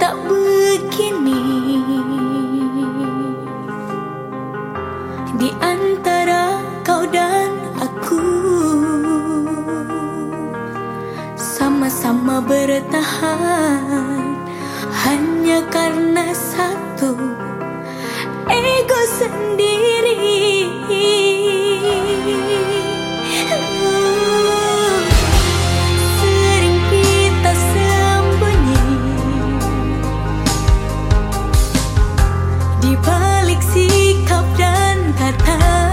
tak begini. Di antara kau dan aku Sama-sama bertahan. Hanya karena iksi kapran kata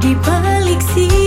di balik sini.